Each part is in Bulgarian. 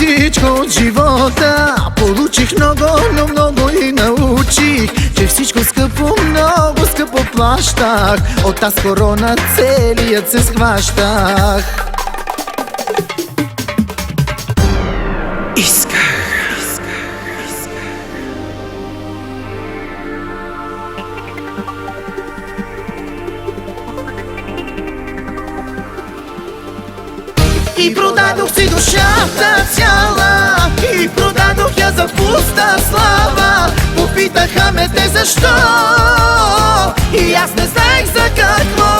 всичко от живота. Получих много, но много и научих Че всичко скъпо, много скъпо плащах. От тази корона целият се схващах И продадох си душата цяла И продадох я за пуста слава. Попитаха ме те защо И аз не знаех за какво.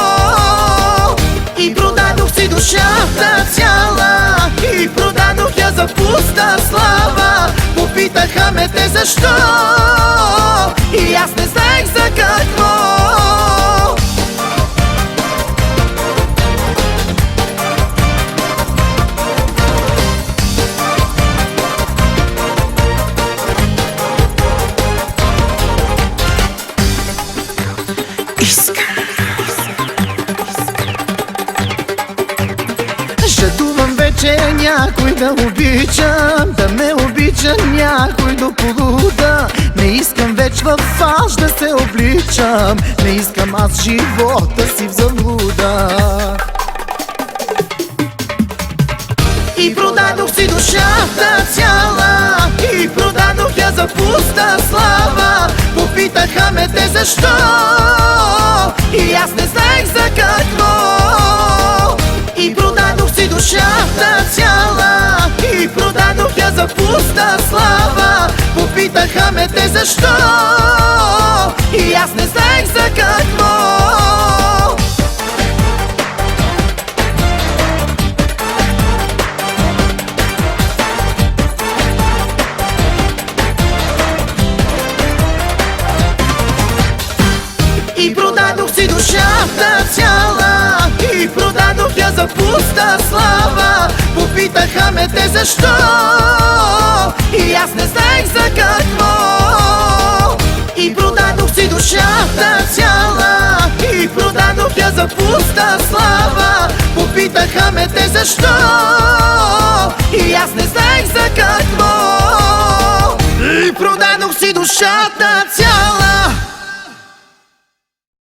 И продадох си душата цяла И продадох я за пуста слава. Попитаха ме те защо И аз не знаех Вече някой да обичам Да ме обича някой до полуда. Не искам вече в фалш да се обличам Не искам аз живота си в заблуда И продадох си душата цяла И продадох я за пуста слава. Попитаха ме те защо И аз не знаех за какво душата цяла И продадох я за пуста слава. Попитаха ме те защо И аз не знаех за какво. И продадох си душата цяла И продадох за пуста слава. Попитаха ме те защо. И аз не знаех за какво. И продадох си душата цяла. И продадох я за пуста слава. Попитаха ме те защо. И аз не знаех за какво. И продадох си душата цяла